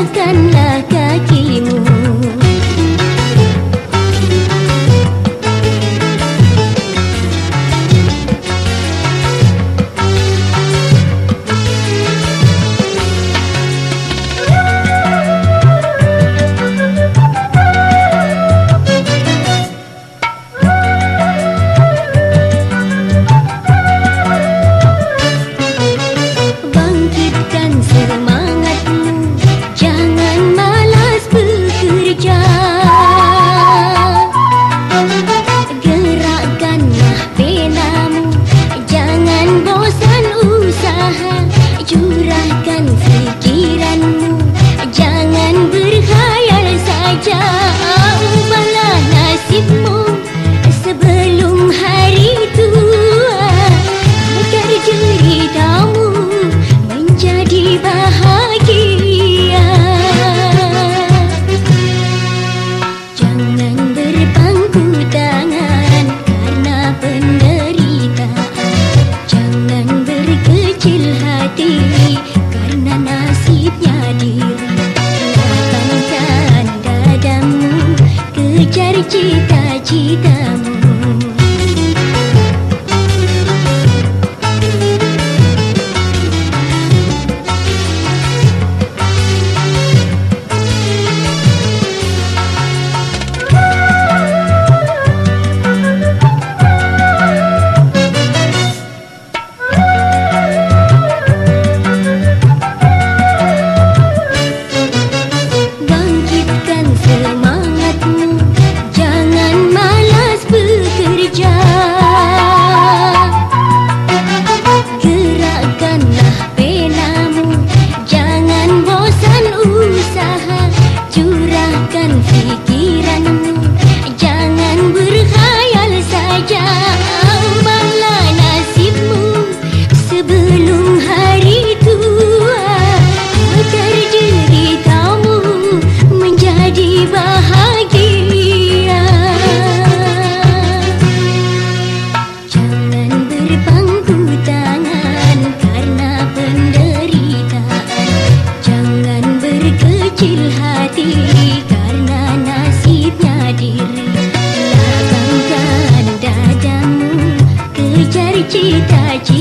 lupakanlah bercita-cita and cita-cita